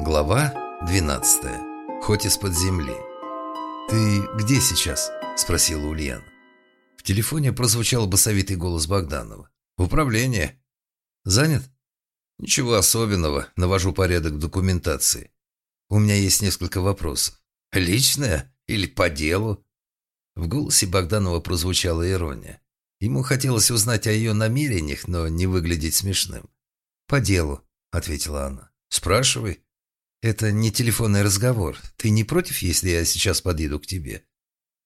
Глава 12. Хоть из-под земли. «Ты где сейчас?» – спросила Ульяна. В телефоне прозвучал басовитый голос Богданова. «В управлении». «Занят?» «Ничего особенного. Навожу порядок в документации. У меня есть несколько вопросов. Личное или по делу?» В голосе Богданова прозвучала ирония. Ему хотелось узнать о ее намерениях, но не выглядеть смешным. «По делу», — ответила она. «Спрашивай». «Это не телефонный разговор. Ты не против, если я сейчас подъеду к тебе?»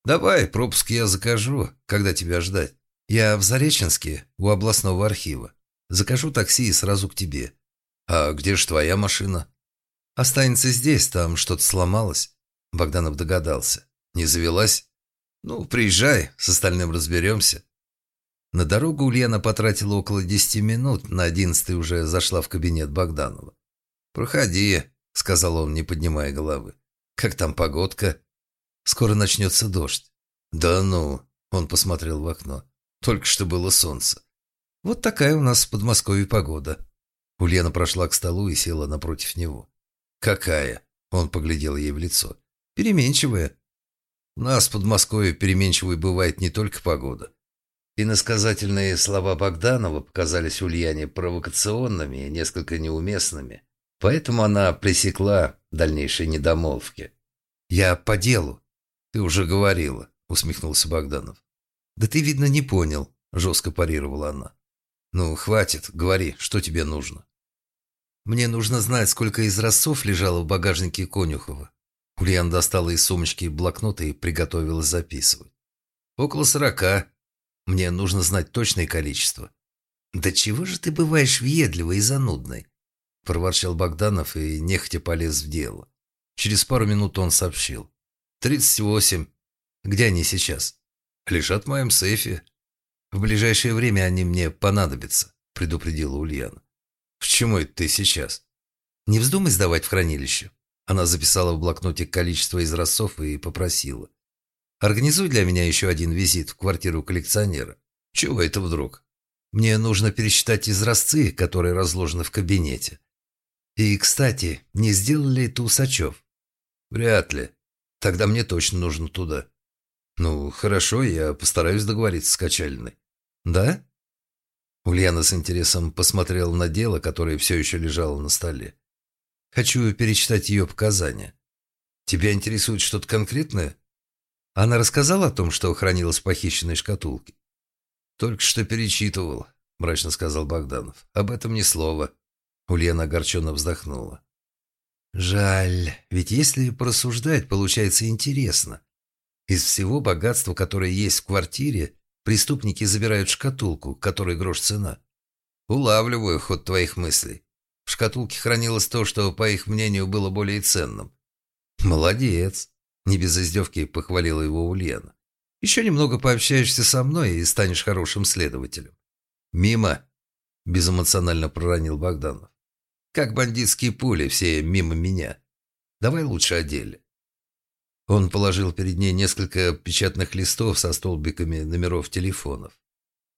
«Давай, пропуск я закажу. Когда тебя ждать?» «Я в Зареченске, у областного архива. Закажу такси и сразу к тебе». «А где же твоя машина?» «Останется здесь, там что-то сломалось». Богданов догадался. «Не завелась?» «Ну, приезжай, с остальным разберемся». На дорогу Ульяна потратила около десяти минут, на одиннадцатый уже зашла в кабинет Богданова. «Проходи», — сказал он, не поднимая головы. «Как там погодка?» «Скоро начнется дождь». «Да ну!» — он посмотрел в окно. «Только что было солнце». «Вот такая у нас в Подмосковье погода». Ульяна прошла к столу и села напротив него. «Какая?» — он поглядел ей в лицо. «Переменчивая». «У нас в Подмосковье переменчивой бывает не только погода». Иносказательные слова Богданова показались Ульяне провокационными и несколько неуместными. Поэтому она пресекла дальнейшие недомолвки. «Я по делу». «Ты уже говорила», — усмехнулся Богданов. «Да ты, видно, не понял», — жестко парировала она. «Ну, хватит, говори, что тебе нужно». «Мне нужно знать, сколько изразцов лежало в багажнике Конюхова». Ульяна достала из сумочки блокнот и приготовилась записывать. «Около сорока. Мне нужно знать точное количество». «Да чего же ты бываешь въедливой и занудной?» – проворчал Богданов и нехотя полез в дело. Через пару минут он сообщил. «Тридцать восемь. Где они сейчас?» «Лежат в моем сейфе». «В ближайшее время они мне понадобятся», – предупредила Ульяна. «Почему это ты сейчас?» «Не вздумай сдавать в хранилище». Она записала в блокноте количество изразцов и попросила. «Организуй для меня еще один визит в квартиру коллекционера». «Чего это вдруг?» «Мне нужно пересчитать изразцы, которые разложены в кабинете. И, кстати, не сделали это Усачев? Вряд ли. Тогда мне точно нужно туда. Ну, хорошо, я постараюсь договориться с Качалиной. Да? Ульяна с интересом посмотрела на дело, которое все еще лежало на столе. Хочу перечитать ее показания. Тебя интересует что-то конкретное? Она рассказала о том, что хранилось в похищенной шкатулке? Только что перечитывал, мрачно сказал Богданов. Об этом ни слова. Ульяна огорченно вздохнула. «Жаль, ведь если порассуждать, получается интересно. Из всего богатства, которое есть в квартире, преступники забирают шкатулку, которой грош цена. Улавливаю ход твоих мыслей. В шкатулке хранилось то, что, по их мнению, было более ценным. Молодец!» Не без издевки похвалила его Ульяна. «Еще немного пообщаешься со мной и станешь хорошим следователем». «Мимо!» – безэмоционально проронил Богданов. Как бандитские пули, все мимо меня. Давай лучше о. Он положил перед ней несколько печатных листов со столбиками номеров телефонов.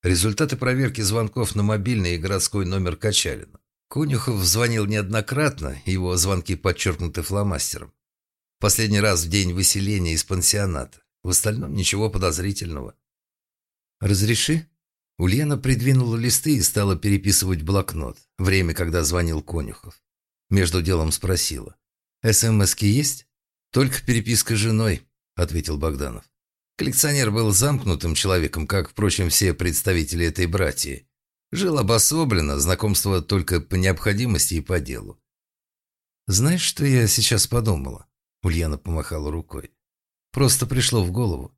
Результаты проверки звонков на мобильный и городской номер Качалина. Конюхов звонил неоднократно, его звонки подчеркнуты фломастером. Последний раз в день выселения из пансионата. В остальном ничего подозрительного. «Разреши?» Ульяна придвинула листы и стала переписывать блокнот. Время, когда звонил Конюхов. Между делом спросила. «СМСки есть?» «Только переписка с женой», — ответил Богданов. Коллекционер был замкнутым человеком, как, впрочем, все представители этой братьи. Жил обособленно, знакомство только по необходимости и по делу. «Знаешь, что я сейчас подумала?» Ульяна помахала рукой. «Просто пришло в голову».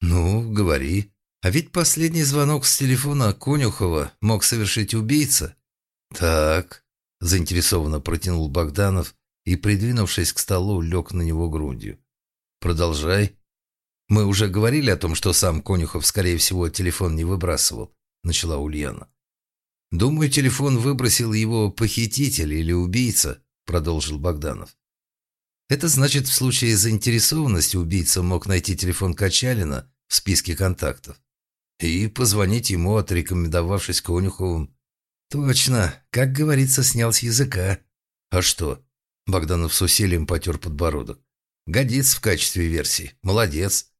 «Ну, говори», а ведь последний звонок с телефона Конюхова мог совершить убийца. Так, заинтересованно протянул Богданов и, придвинувшись к столу, лег на него грудью. Продолжай. Мы уже говорили о том, что сам Конюхов, скорее всего, телефон не выбрасывал, начала Ульяна. Думаю, телефон выбросил его похититель или убийца, продолжил Богданов. Это значит, в случае заинтересованности убийца мог найти телефон Качалина в списке контактов и позвонить ему, отрекомендовавшись Конюховым. Точно, как говорится, снял с языка. А что? Богданов с усилием потер подбородок. «Годится в качестве версии. Молодец».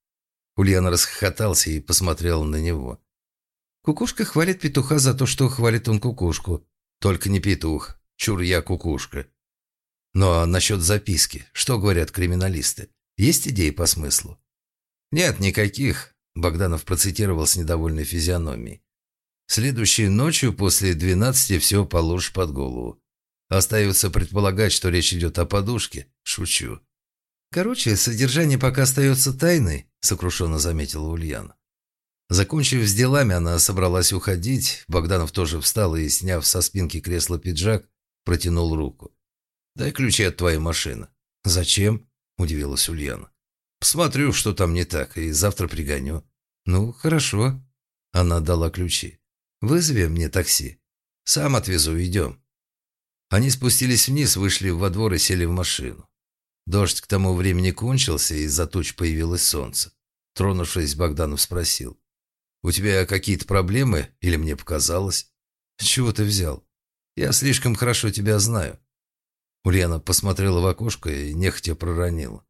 Ульяна расхохотался и посмотрел на него. Кукушка хвалит петуха за то, что хвалит он кукушку. Только не петух. Чур я кукушка. Но насчет записки, что говорят криминалисты? Есть идеи по смыслу? Нет никаких, Богданов процитировал с недовольной физиономией. Следующей ночью после двенадцати все положишь под голову. Остается предполагать, что речь идет о подушке. Шучу. Короче, содержание пока остается тайной, сокрушенно заметила Ульяна. Закончив с делами, она собралась уходить. Богданов тоже встал и, сняв со спинки кресла пиджак, протянул руку. «Дай ключи от твоей машины». «Зачем?» – удивилась Ульяна. «Посмотрю, что там не так, и завтра пригоню». «Ну, хорошо». Она дала ключи. «Вызови мне такси. Сам отвезу, идем». Они спустились вниз, вышли во двор и сели в машину. Дождь к тому времени кончился, и из-за туч появилось солнце. Тронувшись, Богданов спросил. «У тебя какие-то проблемы? Или мне показалось?» «С чего ты взял? Я слишком хорошо тебя знаю». Ульяна посмотрела в окошко и нехотя проронила.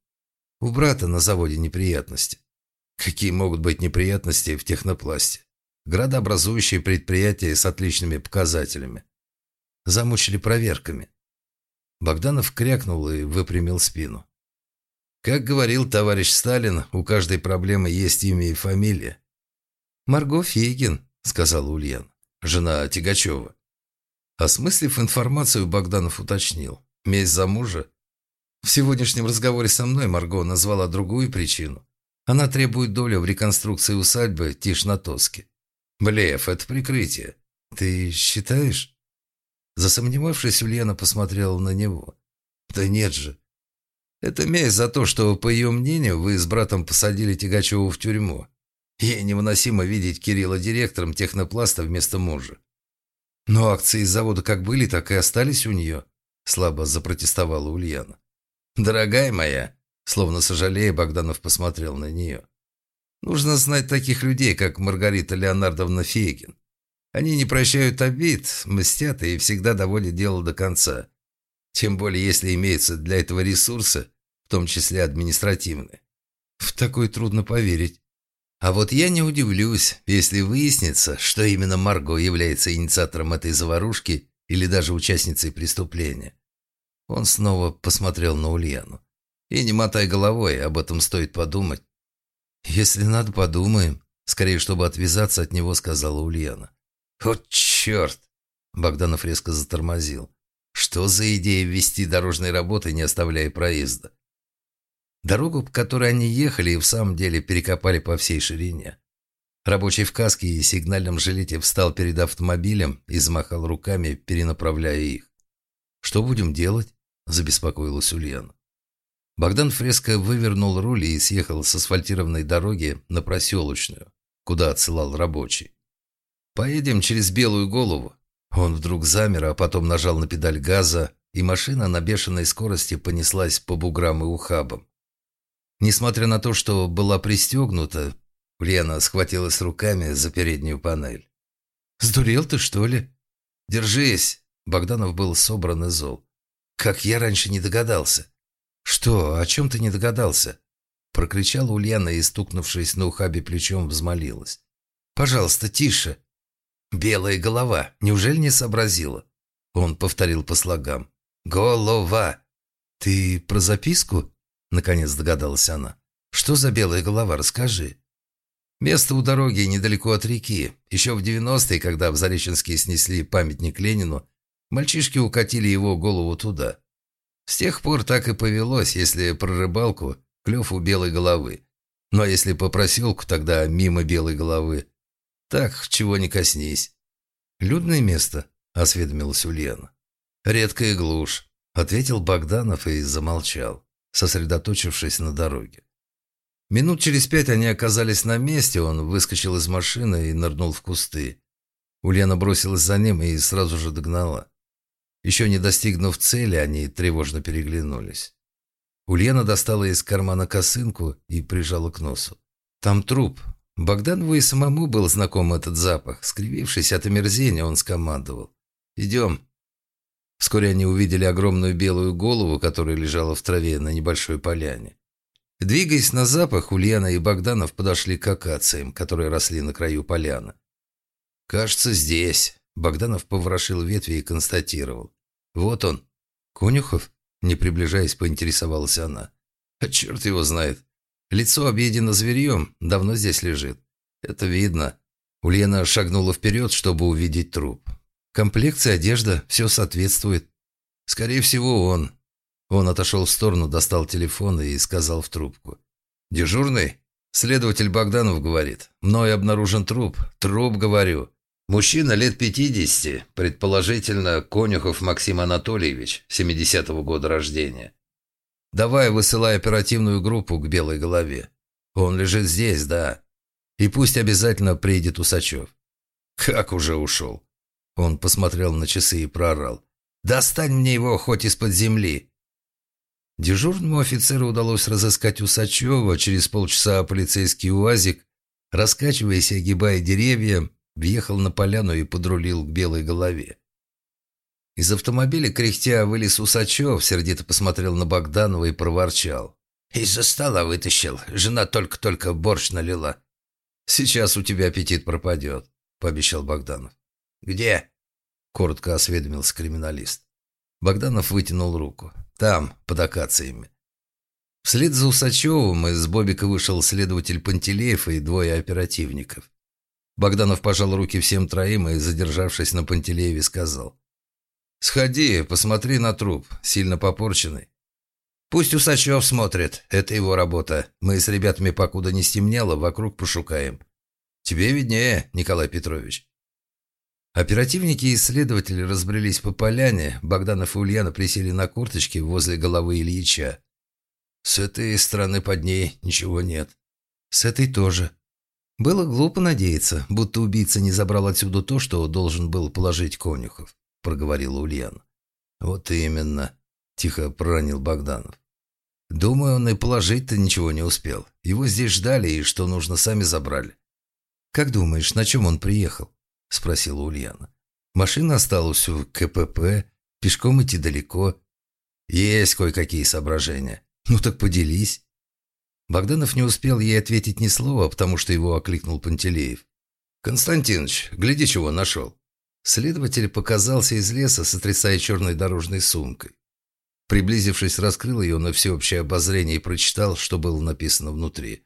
«У брата на заводе неприятности». «Какие могут быть неприятности в технопласте? Градообразующие предприятия с отличными показателями. Замучили проверками». Богданов крякнул и выпрямил спину. Как говорил товарищ Сталин, у каждой проблемы есть имя и фамилия. «Марго Фейгин», — сказала Ульян, жена Тигачева. Осмыслив информацию, Богданов уточнил. «Месть за мужа?» В сегодняшнем разговоре со мной Марго назвала другую причину. Она требует долю в реконструкции усадьбы Тишнатоски. Блеф, это прикрытие. Ты считаешь? Засомневавшись, Ульяна посмотрела на него. Да нет же. Это месть за то, что, по ее мнению, вы с братом посадили Тигачева в тюрьму. Ей невыносимо видеть Кирилла директором технопласта вместо мужа. Но акции завода как были, так и остались у нее, слабо запротестовала Ульяна. Дорогая моя, словно сожалея, Богданов посмотрел на нее. Нужно знать таких людей, как Маргарита Леонардовна Фейгин. Они не прощают обид, мстят и всегда доводят дело до конца. Тем более, если имеются для этого ресурсы, в том числе административные. В такое трудно поверить. А вот я не удивлюсь, если выяснится, что именно Марго является инициатором этой заварушки или даже участницей преступления. Он снова посмотрел на Ульяну. И не мотай головой, об этом стоит подумать. «Если надо, подумаем», — скорее, чтобы отвязаться от него, сказала Ульяна. «Вот черт!» — Богданов резко затормозил. «Что за идея ввести дорожные работы, не оставляя проезда? Дорогу, по которой они ехали, и в самом деле перекопали по всей ширине. Рабочий в каске и сигнальном жилете встал перед автомобилем и замахал руками, перенаправляя их. «Что будем делать?» – забеспокоилась Ульяна. Богдан Фреско вывернул руль и съехал с асфальтированной дороги на проселочную, куда отсылал рабочий. «Поедем через Белую голову». Он вдруг замер, а потом нажал на педаль газа, и машина на бешеной скорости понеслась по буграм и ухабам. Несмотря на то, что была пристегнута, Лена схватилась руками за переднюю панель. «Сдурел ты, что ли?» «Держись!» Богданов был собран и зол. «Как я раньше не догадался!» «Что? О чем ты не догадался?» Прокричала Ульяна и, стукнувшись на ухабе плечом, взмолилась. «Пожалуйста, тише!» «Белая голова! Неужели не сообразила?» Он повторил по слогам. «Голова!» «Ты про записку?» Наконец догадалась она. «Что за белая голова? Расскажи». Место у дороги недалеко от реки. Еще в 90-е, когда в Зареченске снесли памятник Ленину, мальчишки укатили его голову туда. С тех пор так и повелось, если про рыбалку, клев у белой головы. Ну а если по проселку, тогда мимо белой головы. Так, чего не коснись. «Людное место?» – осведомилась Ульяна. «Редкая глушь», – ответил Богданов и замолчал сосредоточившись на дороге. Минут через пять они оказались на месте, он выскочил из машины и нырнул в кусты. Ульяна бросилась за ним и сразу же догнала. Еще не достигнув цели, они тревожно переглянулись. Ульяна достала из кармана косынку и прижала к носу. «Там труп». Богданову и самому был знаком этот запах. Скривившись от омерзения, он скомандовал. «Идем». Вскоре они увидели огромную белую голову, которая лежала в траве на небольшой поляне. Двигаясь на запах, Ульяна и Богданов подошли к акациям, которые росли на краю поляны. «Кажется, здесь», — Богданов поворошил ветви и констатировал. «Вот он». «Конюхов?» — не приближаясь, поинтересовалась она. «А черт его знает. Лицо объедено зверьем, давно здесь лежит. Это видно». Ульяна шагнула вперед, чтобы увидеть труп. Комплекция, одежда, все соответствует. Скорее всего, он. Он отошел в сторону, достал телефон и сказал в трубку. «Дежурный?» Следователь Богданов говорит. «Мной обнаружен труп. Труп, говорю. Мужчина лет 50, предположительно, Конюхов Максим Анатольевич, 70-го года рождения. Давай высылай оперативную группу к Белой голове. Он лежит здесь, да. И пусть обязательно приедет Усачев. Как уже ушел? Он посмотрел на часы и проорал. «Достань мне его хоть из-под земли!» Дежурному офицеру удалось разыскать Усачева. Через полчаса полицейский УАЗик, раскачиваясь и огибая деревья, въехал на поляну и подрулил к белой голове. Из автомобиля кряхтя вылез Усачев, сердито посмотрел на Богданова и проворчал. «Из-за стола вытащил. Жена только-только борщ налила». «Сейчас у тебя аппетит пропадет», — пообещал Богданов. «Где?» — коротко осведомился криминалист. Богданов вытянул руку. «Там, под акациями». Вслед за Усачевым из Бобика вышел следователь Пантелеев и двое оперативников. Богданов пожал руки всем троим и, задержавшись на Пантелееве, сказал. «Сходи, посмотри на труп, сильно попорченный. Пусть Усачев смотрит, это его работа. Мы с ребятами, покуда не стемнело, вокруг пошукаем. Тебе виднее, Николай Петрович». Оперативники и исследователи разбрелись по поляне. Богданов и Ульяна присели на курточки возле головы Ильича. С этой стороны под ней ничего нет. С этой тоже. Было глупо надеяться, будто убийца не забрал отсюда то, что должен был положить Конюхов, проговорила Ульяна. Вот именно, тихо проронил Богданов. Думаю, он и положить-то ничего не успел. Его здесь ждали, и что нужно, сами забрали. Как думаешь, на чем он приехал? – спросила Ульяна. «Машина осталась у КПП, пешком идти далеко. Есть кое-какие соображения. Ну так поделись». Богданов не успел ей ответить ни слова, потому что его окликнул Пантелеев. «Константинович, гляди, чего нашел». Следователь показался из леса, сотрясая черной дорожной сумкой. Приблизившись, раскрыл ее на всеобщее обозрение и прочитал, что было написано внутри.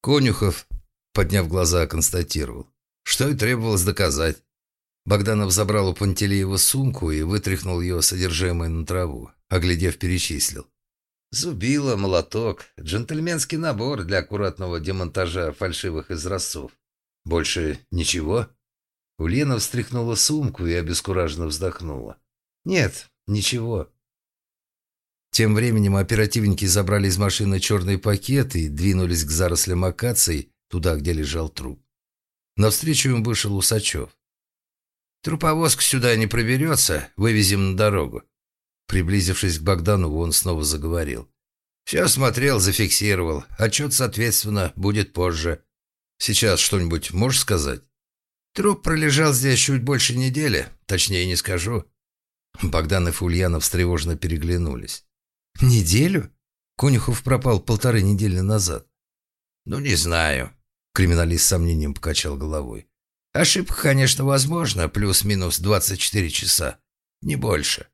Конюхов, подняв глаза, констатировал что и требовалось доказать. Богданов забрал у Пантелеева сумку и вытряхнул ее содержимое на траву, оглядев, перечислил. Зубило, молоток, джентльменский набор для аккуратного демонтажа фальшивых изразцов. Больше ничего? Ульяна встряхнула сумку и обескураженно вздохнула. Нет, ничего. Тем временем оперативники забрали из машины черный пакет и двинулись к зарослям акаций, туда, где лежал труп. Навстречу им вышел Усачев. «Труповозка сюда не проберется, вывезем на дорогу». Приблизившись к Богданову, он снова заговорил. «Все смотрел, зафиксировал. Отчет, соответственно, будет позже. Сейчас что-нибудь можешь сказать?» «Труп пролежал здесь чуть больше недели, точнее не скажу». Богдан и Ульянов встревоженно переглянулись. «Неделю?» Конюхов пропал полторы недели назад. «Ну, не знаю. Криминалист с сомнением покачал головой. Ошибка, конечно, возможна, плюс-минус 24 часа. Не больше.